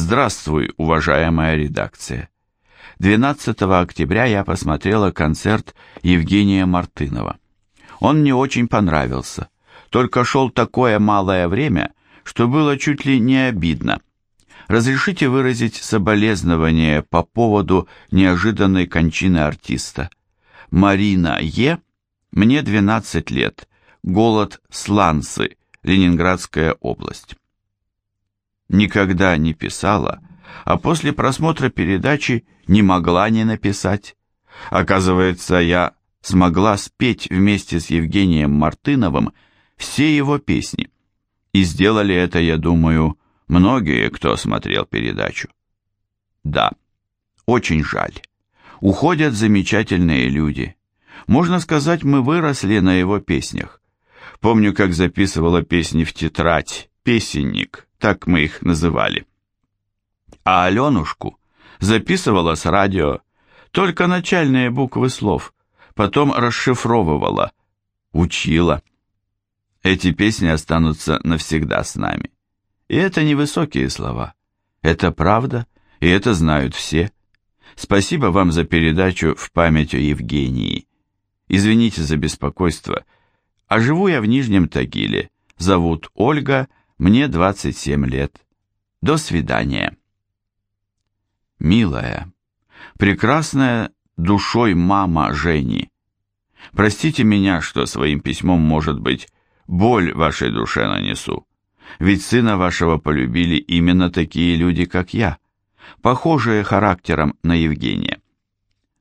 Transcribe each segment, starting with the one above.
Здравствуй, уважаемая редакция. 12 октября я посмотрела концерт Евгения Мартынова. Он мне очень понравился. Только шел такое малое время, что было чуть ли не обидно. Разрешите выразить соболезнование по поводу неожиданной кончины артиста. Марина Е. Мне 12 лет. Голод Сланцы, Ленинградская область. Никогда не писала, а после просмотра передачи не могла не написать. Оказывается, я смогла спеть вместе с Евгением Мартыновым все его песни. И сделали это, я думаю, многие, кто смотрел передачу. Да, очень жаль. Уходят замечательные люди. Можно сказать, мы выросли на его песнях. Помню, как записывала песни в тетрадь, песенник, так мы их называли. А Аленушку записывала с радио, только начальные буквы слов, потом расшифровывала, учила. Эти песни останутся навсегда с нами. И это не высокие слова. Это правда, и это знают все. Спасибо вам за передачу в память о Евгении. Извините за беспокойство. А живу я в Нижнем Тагиле. Зовут Ольга, мне 27 лет. До свидания. Милая, прекрасная душой мама Жени. Простите меня, что своим письмом, может быть, боль вашей душе нанесу. Ведь сына вашего полюбили именно такие люди, как я, похожие характером на Евгения.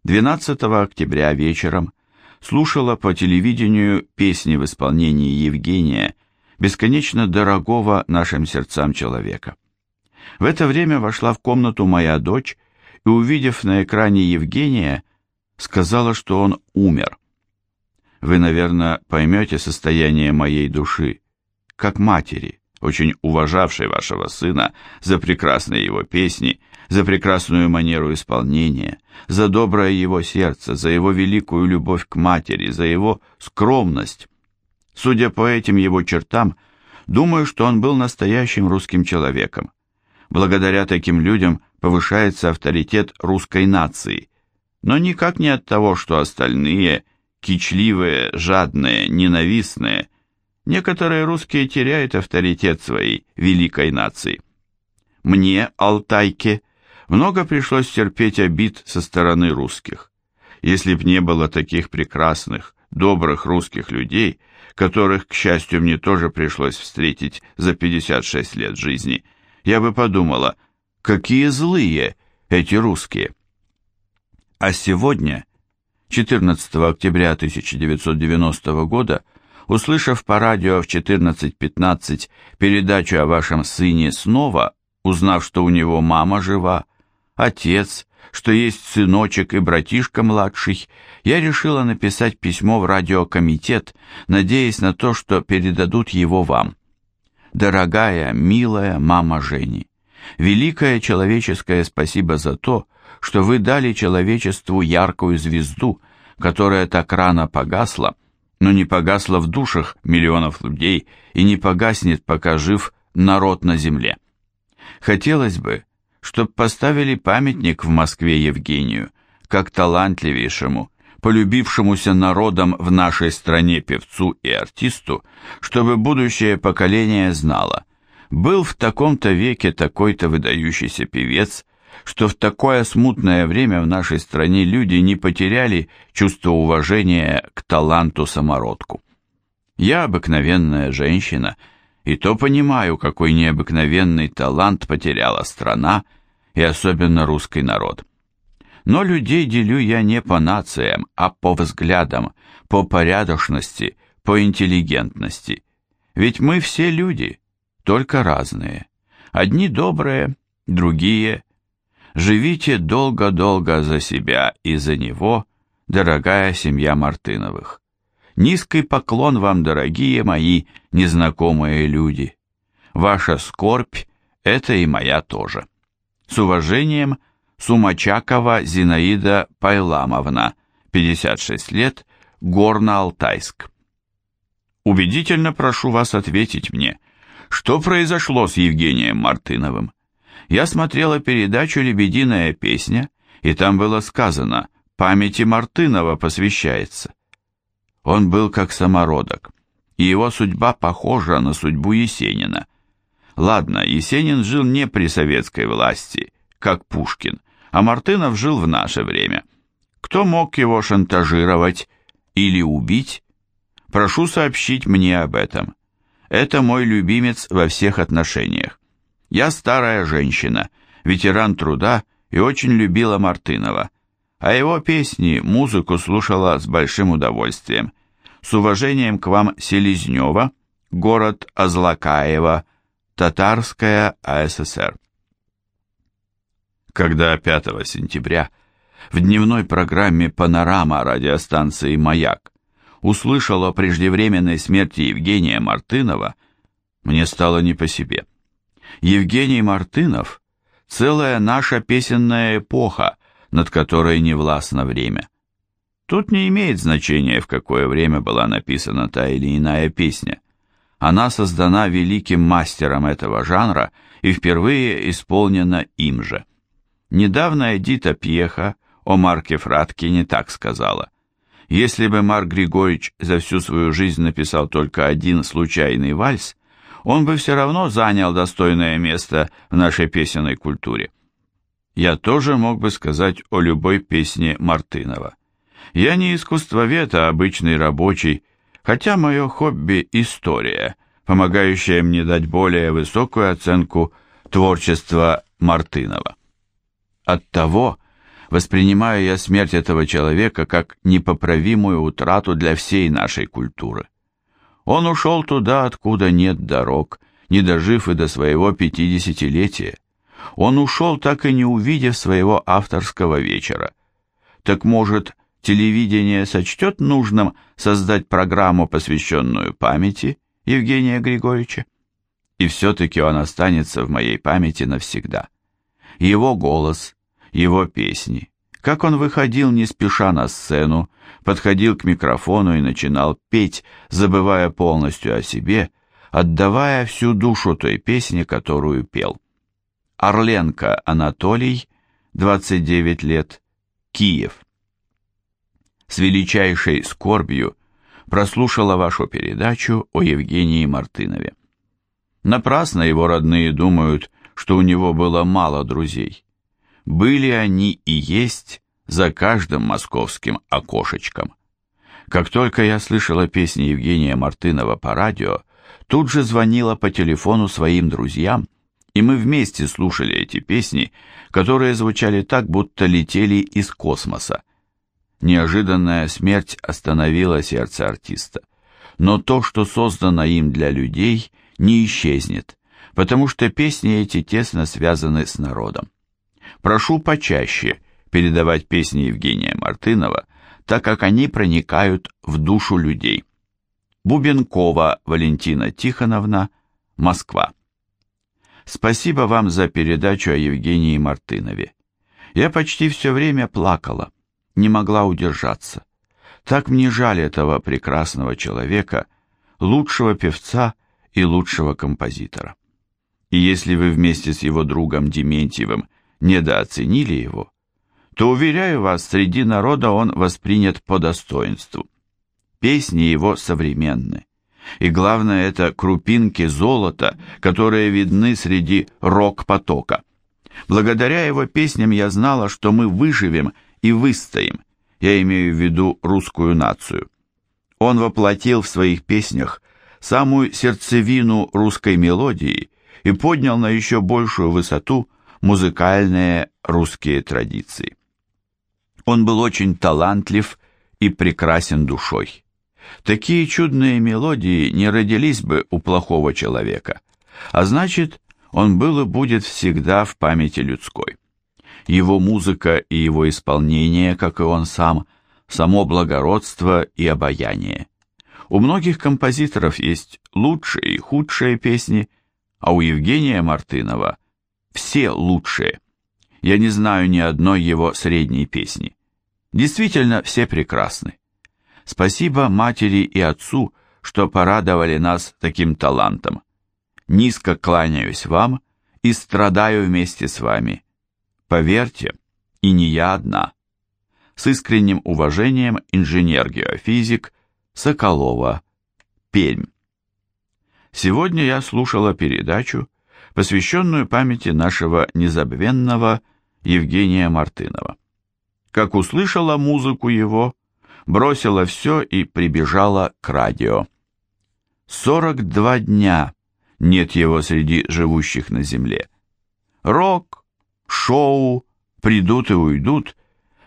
12 октября вечером слушала по телевидению песни в исполнении Евгения, бесконечно дорогого нашим сердцам человека. В это время вошла в комнату моя дочь и, увидев на экране Евгения, сказала, что он умер. Вы, наверное, поймете состояние моей души, как матери, очень уважавшей вашего сына за прекрасные его песни, за прекрасную манеру исполнения, за доброе его сердце, за его великую любовь к матери, за его скромность. Судя по этим его чертам, думаю, что он был настоящим русским человеком. Благодаря таким людям повышается авторитет русской нации, но никак не от того, что остальные, кичливые, жадные, ненавистные, некоторые русские теряют авторитет своей великой нации. Мне, Алтайке, много пришлось терпеть обид со стороны русских. Если б не было таких прекрасных, добрых русских людей, которых, к счастью, мне тоже пришлось встретить за 56 лет жизни, я бы подумала, какие злые эти русские. А сегодня, 14 октября 1990 года, услышав по радио в 14.15 передачу о вашем сыне снова, узнав, что у него мама жива, отец, что есть сыночек и братишка младший, я решила написать письмо в радиокомитет, надеясь на то, что передадут его вам. Дорогая, милая мама Жени, великое человеческое спасибо за то, что вы дали человечеству яркую звезду, которая так рано погасла, но не погасла в душах миллионов людей и не погаснет, пока жив народ на земле. Хотелось бы, чтоб поставили памятник в Москве Евгению, как талантливейшему, полюбившемуся народом в нашей стране певцу и артисту, чтобы будущее поколение знало, был в таком-то веке такой-то выдающийся певец, что в такое смутное время в нашей стране люди не потеряли чувство уважения к таланту-самородку. Я обыкновенная женщина, и то понимаю, какой необыкновенный талант потеряла страна, и особенно русский народ. Но людей делю я не по нациям, а по взглядам, по порядочности, по интеллигентности. Ведь мы все люди, только разные. Одни добрые, другие. Живите долго-долго за себя и за него, дорогая семья Мартыновых. Низкий поклон вам, дорогие мои незнакомые люди. Ваша скорбь – это и моя тоже. С уважением, Сумачакова Зинаида Пайламовна, 56 лет, Горно-Алтайск. Убедительно прошу вас ответить мне, что произошло с Евгением Мартыновым. Я смотрела передачу «Лебединая песня», и там было сказано «Памяти Мартынова посвящается». Он был как самородок, и его судьба похожа на судьбу Есенина. Ладно, Есенин жил не при советской власти, как Пушкин, а Мартынов жил в наше время. Кто мог его шантажировать или убить? Прошу сообщить мне об этом. Это мой любимец во всех отношениях. Я старая женщина, ветеран труда и очень любила Мартынова, а его песни, музыку слушала с большим удовольствием. С уважением к вам Селезнева, город Азлакаева, Татарская АССР. Когда 5 сентября в дневной программе «Панорама» радиостанции «Маяк» услышал о преждевременной смерти Евгения Мартынова, мне стало не по себе. Евгений Мартынов – целая наша песенная эпоха, над которой не властно время. Тут не имеет значения, в какое время была написана та или иная песня. Она создана великим мастером этого жанра и впервые исполнена им же. Недавно Эдита Пьеха о Марке Фратке не так сказала. Если бы Марк Григорьевич за всю свою жизнь написал только один случайный вальс, он бы все равно занял достойное место в нашей песенной культуре. Я тоже мог бы сказать о любой песне Мартынова. Я не искусствовед, а обычный рабочий, хотя мое хобби – история, помогающая мне дать более высокую оценку творчества Мартынова. Оттого воспринимаю я смерть этого человека как непоправимую утрату для всей нашей культуры. Он ушел туда, откуда нет дорог, не дожив и до своего пятидесятилетия. Он ушел, так и не увидев своего авторского вечера. Так может, телевидение сочтет нужным создать программу, посвященную памяти Евгения Григорьевича? И все-таки он останется в моей памяти навсегда. Его голос, его песни, как он выходил не спеша на сцену, подходил к микрофону и начинал петь, забывая полностью о себе, отдавая всю душу той песне, которую пел. Орленко Анатолий, 29 лет, Киев. С величайшей скорбью прослушала вашу передачу о Евгении Мартынове. Напрасно его родные думают, что у него было мало друзей. Были они и есть за каждым московским окошечком. Как только я слышала песни Евгения Мартынова по радио, тут же звонила по телефону своим друзьям, и мы вместе слушали эти песни, которые звучали так, будто летели из космоса. Неожиданная смерть остановила сердце артиста. Но то, что создано им для людей, не исчезнет, потому что песни эти тесно связаны с народом. Прошу почаще передавать песни Евгения Мартынова, так как они проникают в душу людей. Бубенкова Валентина Тихоновна, Москва. Спасибо вам за передачу о Евгении Мартынове. Я почти все время плакала, не могла удержаться. Так мне жаль этого прекрасного человека, лучшего певца и лучшего композитора. И если вы вместе с его другом Дементьевым недооценили его, то, уверяю вас, среди народа он воспринят по достоинству. Песни его современны. И главное, это крупинки золота, которые видны среди рок-потока. Благодаря его песням я знала, что мы выживем и выстоим. Я имею в виду русскую нацию. Он воплотил в своих песнях самую сердцевину русской мелодии и поднял на еще большую высоту музыкальные русские традиции. Он был очень талантлив и прекрасен душой. Такие чудные мелодии не родились бы у плохого человека, а значит, он был и будет всегда в памяти людской. Его музыка и его исполнение, как и он сам, само благородство и обаяние. У многих композиторов есть лучшие и худшие песни, а у Евгения Мартынова все лучшие. Я не знаю ни одной его средней песни. Действительно, все прекрасны. Спасибо матери и отцу, что порадовали нас таким талантом. Низко кланяюсь вам и страдаю вместе с вами. Поверьте, и не я одна. С искренним уважением инженер-геофизик Соколова, Пермь. Сегодня я слушала передачу, посвященную памяти нашего незабвенного Евгения Мартынова. Как услышала музыку его, бросила все и прибежала к радио. 42 дня нет его среди живущих на земле. Рок, шоу, придут и уйдут,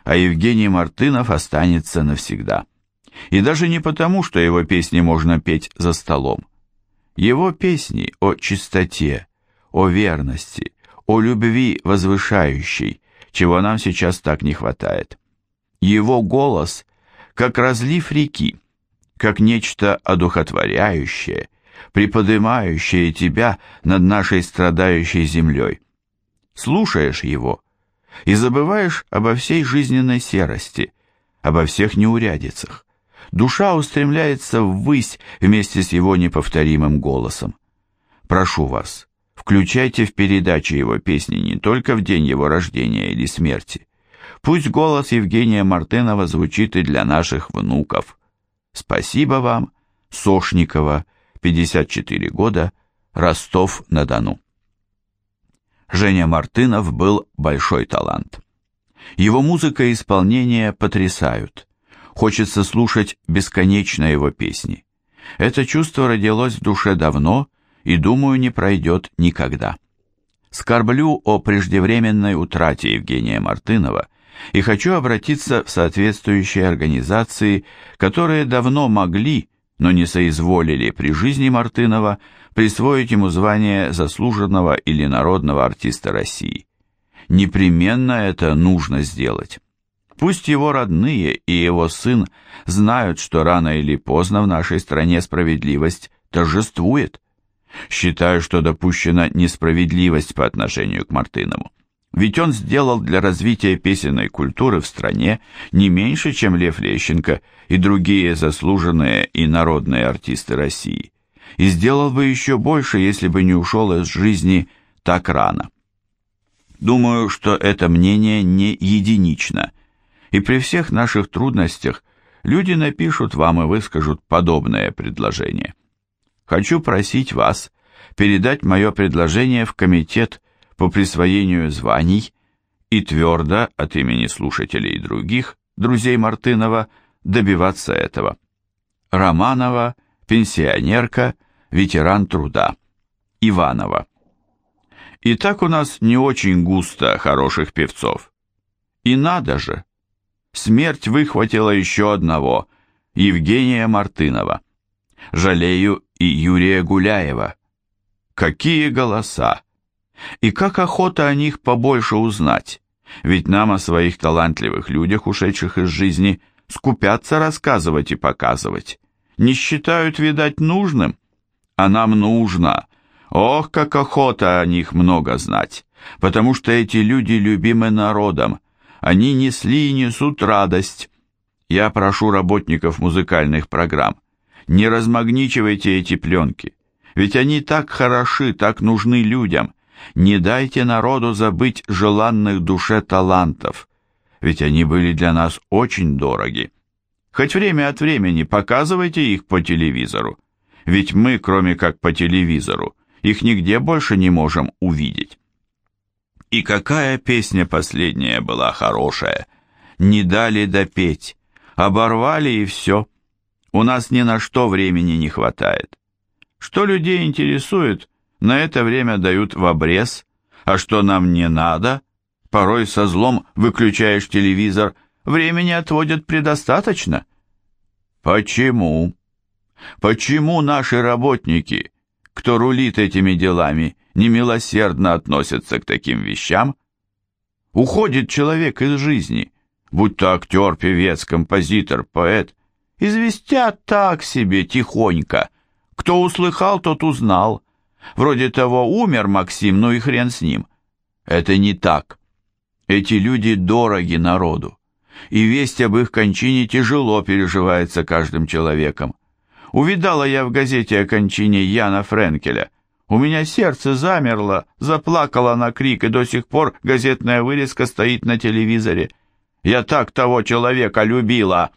а Евгений Мартынов останется навсегда. И даже не потому, что его песни можно петь за столом. Его песни о чистоте, о верности, о любви возвышающей, чего нам сейчас так не хватает. Его голос, как разлив реки, как нечто одухотворяющее, приподнимающее тебя над нашей страдающей землей. Слушаешь его и забываешь обо всей жизненной серости, обо всех неурядицах. Душа устремляется ввысь вместе с его неповторимым голосом. Прошу вас, включайте в передачи его песни не только в день его рождения или смерти. Пусть голос Евгения Мартынова звучит и для наших внуков. Спасибо вам, Сошникова, 54 года, Ростов-на-Дону. Женя Мартынов был большой талант. Его музыка и исполнение потрясают. Хочется слушать бесконечно его песни. Это чувство родилось в душе давно и, думаю, не пройдет никогда. Скорблю о преждевременной утрате Евгения Мартынова и хочу обратиться в соответствующие организации, которые давно могли, но не соизволили при жизни Мартынова присвоить ему звание заслуженного или народного артиста России. Непременно это нужно сделать. Пусть его родные и его сын знают, что рано или поздно в нашей стране справедливость торжествует. Считаю, что допущена несправедливость по отношению к Мартынову. Ведь он сделал для развития песенной культуры в стране не меньше, чем Лев Лещенко и другие заслуженные и народные артисты России. И сделал бы еще больше, если бы не ушел из жизни так рано. Думаю, что это мнение не единично, и при всех наших трудностях люди напишут вам и выскажут подобное предложение. Хочу просить вас передать мое предложение в комитет по присвоению званий и твердо от имени слушателей и других, друзей Мартынова, добиваться этого. Романова, пенсионерка, ветеран труда. Иванова. И так у нас не очень густо хороших певцов. И надо же. Смерть выхватила еще одного, Евгения Мартынова. Жалею и Юрия Гуляева. Какие голоса! И как охота о них побольше узнать, ведь нам о своих талантливых людях, ушедших из жизни, скупятся рассказывать и показывать. Не считают, видать, нужным, а нам нужно. Ох, как охота о них много знать, потому что эти люди любимы народом, они несли и несут радость. Я прошу работников музыкальных программ, не размагничивайте эти пленки, ведь они так хороши, так нужны людям, не дайте народу забыть желанных душе талантов, ведь они были для нас очень дороги. Хоть время от времени показывайте их по телевизору, ведь мы, кроме как по телевизору, их нигде больше не можем увидеть. И какая песня последняя была хорошая. Не дали допеть, оборвали и все. У нас ни на что времени не хватает. Что людей интересует, на это время дают в обрез, а что нам не надо, порой со злом выключаешь телевизор, времени отводят предостаточно. Почему? Почему наши работники, кто рулит этими делами, немилосердно относятся к таким вещам? Уходит человек из жизни, будь то актер, певец, композитор, поэт, известят так себе тихонько. Кто услыхал, тот узнал, Вроде того, умер Максим, ну и хрен с ним. Это не так. Эти люди дороги народу, и весть об их кончине тяжело переживается каждым человеком. Увидала я в газете о кончине Яна Френкеля. У меня сердце замерло, заплакало на крик, и до сих пор газетная вырезка стоит на телевизоре. Я так того человека любила.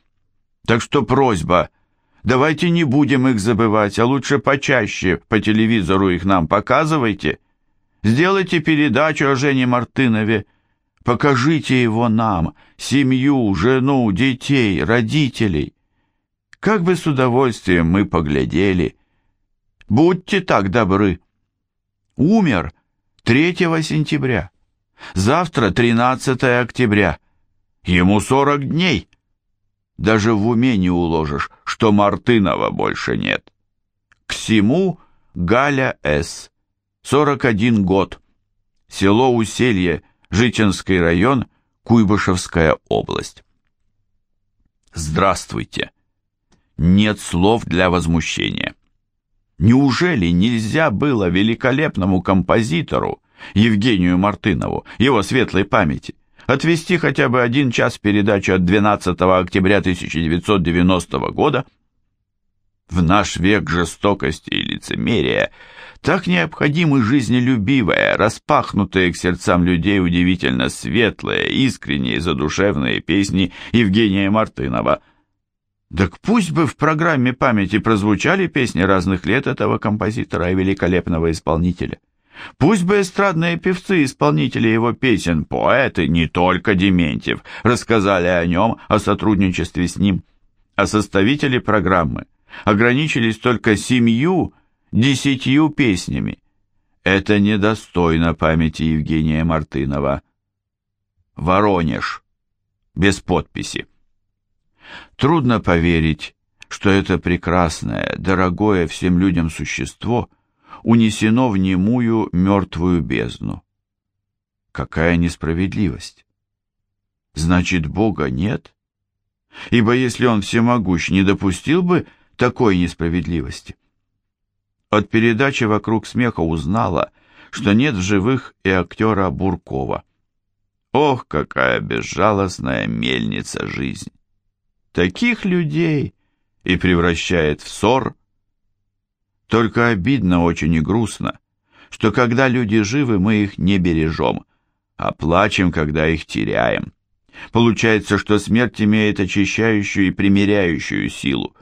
Так что просьба, давайте не будем их забывать, а лучше почаще по телевизору их нам показывайте. Сделайте передачу о Жене Мартынове. Покажите его нам, семью, жену, детей, родителей. Как бы с удовольствием мы поглядели. Будьте так добры. Умер 3 сентября. Завтра 13 октября. Ему 40 дней. Даже в уме не уложишь, что Мартынова больше нет. К всему Галя С. 41 год. Село Уселье, Житинский район, Куйбышевская область. Здравствуйте. Нет слов для возмущения. Неужели нельзя было великолепному композитору Евгению Мартынову, его светлой памяти, отвести хотя бы один час передачу от 12 октября 1990 года? В наш век жестокости и лицемерия так необходимы жизнелюбивые, распахнутые к сердцам людей удивительно светлые, искренние, задушевные песни Евгения Мартынова – так пусть бы в программе памяти прозвучали песни разных лет этого композитора и великолепного исполнителя. Пусть бы эстрадные певцы, исполнители его песен, поэты, не только Дементьев, рассказали о нем, о сотрудничестве с ним. А составители программы ограничились только семью, десятью песнями. Это недостойно памяти Евгения Мартынова. Воронеж. Без подписи. Трудно поверить, что это прекрасное, дорогое всем людям существо унесено в немую мертвую бездну. Какая несправедливость! Значит, Бога нет? Ибо если Он всемогущ, не допустил бы такой несправедливости. От передачи «Вокруг смеха» узнала, что нет в живых и актера Буркова. Ох, какая безжалостная мельница жизнь! таких людей и превращает в ссор. Только обидно очень и грустно, что когда люди живы, мы их не бережем, а плачем, когда их теряем. Получается, что смерть имеет очищающую и примиряющую силу.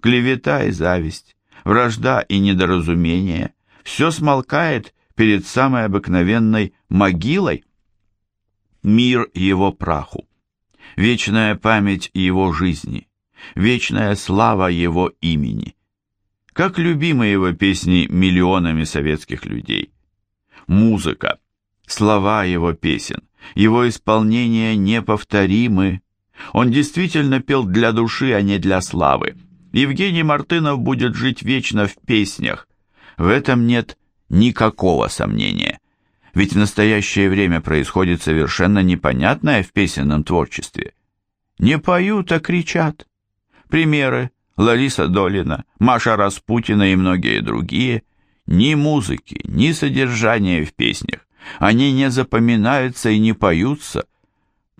Клевета и зависть, вражда и недоразумение – все смолкает перед самой обыкновенной могилой. Мир его праху вечная память его жизни, вечная слава его имени. Как любимы его песни миллионами советских людей. Музыка, слова его песен, его исполнение неповторимы. Он действительно пел для души, а не для славы. Евгений Мартынов будет жить вечно в песнях. В этом нет никакого сомнения. Ведь в настоящее время происходит совершенно непонятное в песенном творчестве. Не поют, а кричат. Примеры Лариса Долина, Маша Распутина и многие другие. Ни музыки, ни содержания в песнях. Они не запоминаются и не поются,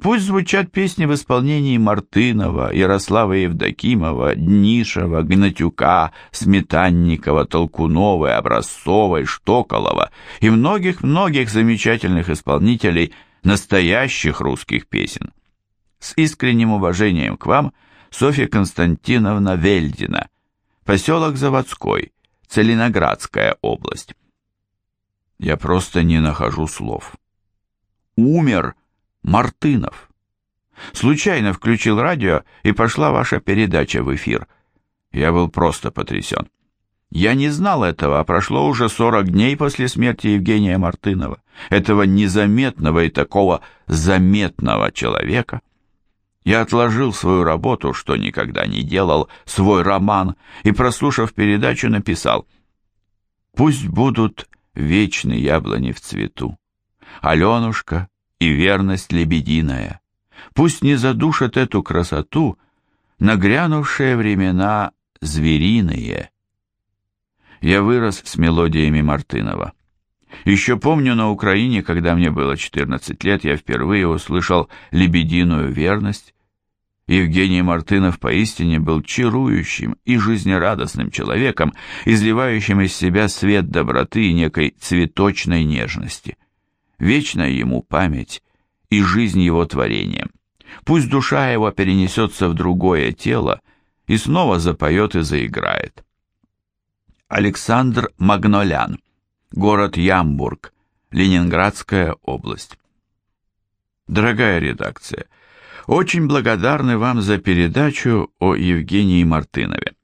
Пусть звучат песни в исполнении Мартынова, Ярослава Евдокимова, Днишева, Гнатюка, Сметанникова, Толкуновой, Образцовой, Штоколова и многих-многих замечательных исполнителей настоящих русских песен. С искренним уважением к вам, Софья Константиновна Вельдина, поселок Заводской, Целиноградская область. Я просто не нахожу слов. Умер Мартынов. Случайно включил радио, и пошла ваша передача в эфир. Я был просто потрясен. Я не знал этого, а прошло уже 40 дней после смерти Евгения Мартынова, этого незаметного и такого заметного человека. Я отложил свою работу, что никогда не делал, свой роман, и, прослушав передачу, написал «Пусть будут вечные яблони в цвету. Аленушка, и верность лебединая. Пусть не задушат эту красоту нагрянувшие времена звериные. Я вырос с мелодиями Мартынова. Еще помню на Украине, когда мне было 14 лет, я впервые услышал «Лебединую верность», Евгений Мартынов поистине был чарующим и жизнерадостным человеком, изливающим из себя свет доброты и некой цветочной нежности. Вечная ему память и жизнь его творения. Пусть душа его перенесется в другое тело и снова запоет и заиграет. Александр Магнолян, город Ямбург, Ленинградская область. Дорогая редакция, очень благодарны вам за передачу о Евгении Мартынове.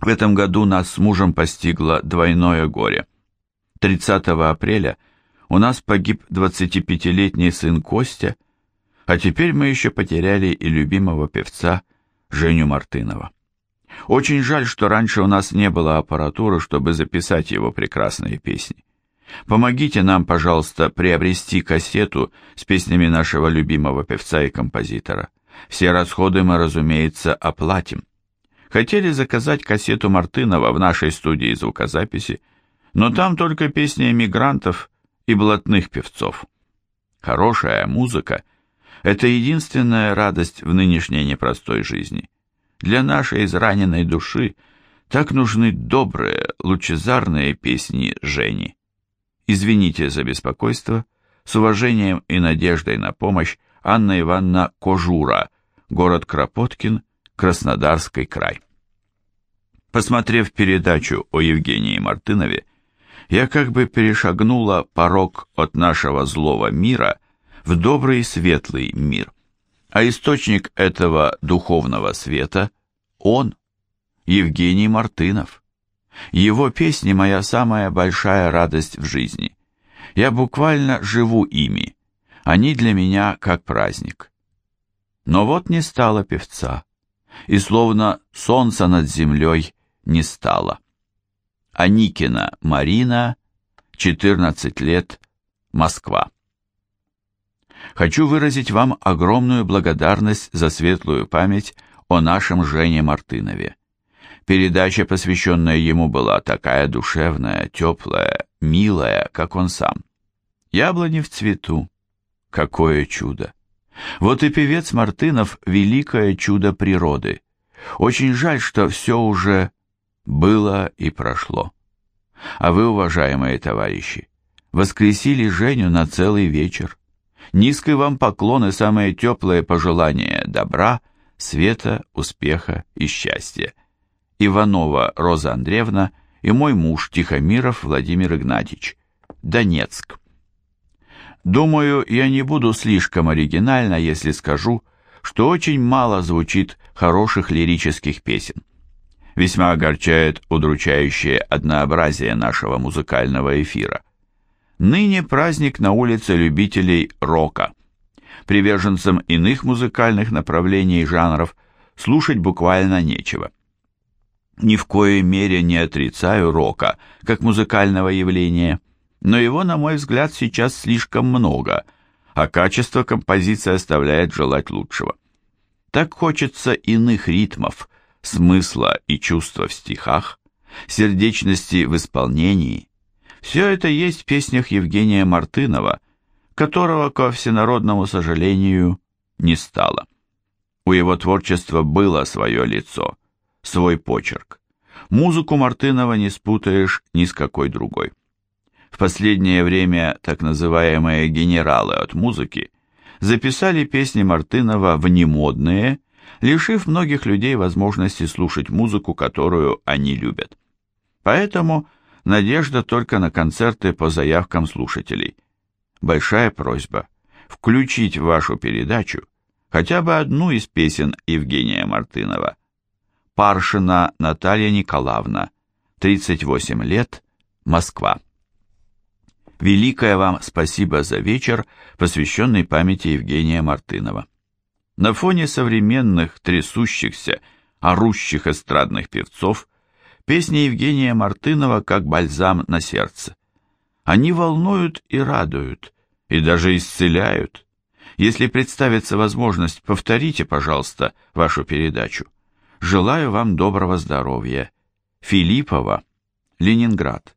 В этом году нас с мужем постигло двойное горе. 30 апреля у нас погиб 25-летний сын Костя, а теперь мы еще потеряли и любимого певца Женю Мартынова. Очень жаль, что раньше у нас не было аппаратуры, чтобы записать его прекрасные песни. Помогите нам, пожалуйста, приобрести кассету с песнями нашего любимого певца и композитора. Все расходы мы, разумеется, оплатим. Хотели заказать кассету Мартынова в нашей студии звукозаписи, но там только песни эмигрантов и блатных певцов. Хорошая музыка – это единственная радость в нынешней непростой жизни. Для нашей израненной души так нужны добрые, лучезарные песни Жени. Извините за беспокойство. С уважением и надеждой на помощь Анна Ивановна Кожура, город Кропоткин, Краснодарский край. Посмотрев передачу о Евгении Мартынове, я как бы перешагнула порог от нашего злого мира в добрый светлый мир. А источник этого духовного света – он, Евгений Мартынов. Его песни – моя самая большая радость в жизни. Я буквально живу ими. Они для меня как праздник. Но вот не стало певца, и словно солнца над землей не стало. Аникина Марина, 14 лет, Москва. Хочу выразить вам огромную благодарность за светлую память о нашем Жене Мартынове. Передача, посвященная ему, была такая душевная, теплая, милая, как он сам. Яблони в цвету. Какое чудо! Вот и певец Мартынов — великое чудо природы. Очень жаль, что все уже было и прошло. А вы, уважаемые товарищи, воскресили Женю на целый вечер. Низкий вам поклон и самые теплые пожелания добра, света, успеха и счастья. Иванова Роза Андреевна и мой муж Тихомиров Владимир Игнатьевич. Донецк. Думаю, я не буду слишком оригинально, если скажу, что очень мало звучит хороших лирических песен. Весьма огорчает удручающее однообразие нашего музыкального эфира. Ныне праздник на улице любителей рока. Приверженцам иных музыкальных направлений и жанров слушать буквально нечего. Ни в коей мере не отрицаю рока как музыкального явления, но его, на мой взгляд, сейчас слишком много, а качество композиции оставляет желать лучшего. Так хочется иных ритмов, смысла и чувства в стихах, сердечности в исполнении. Все это есть в песнях Евгения Мартынова, которого, ко всенародному сожалению, не стало. У его творчества было свое лицо – свой почерк. Музыку Мартынова не спутаешь ни с какой другой. В последнее время так называемые генералы от музыки записали песни Мартынова в немодные, лишив многих людей возможности слушать музыку, которую они любят. Поэтому надежда только на концерты по заявкам слушателей. Большая просьба включить в вашу передачу хотя бы одну из песен Евгения Мартынова – Паршина Наталья Николаевна, 38 лет, Москва. Великое вам спасибо за вечер, посвященный памяти Евгения Мартынова. На фоне современных, трясущихся, орущих эстрадных певцов, песни Евгения Мартынова как бальзам на сердце. Они волнуют и радуют, и даже исцеляют. Если представится возможность, повторите, пожалуйста, вашу передачу. Желаю вам доброго здоровья. Филиппова, Ленинград.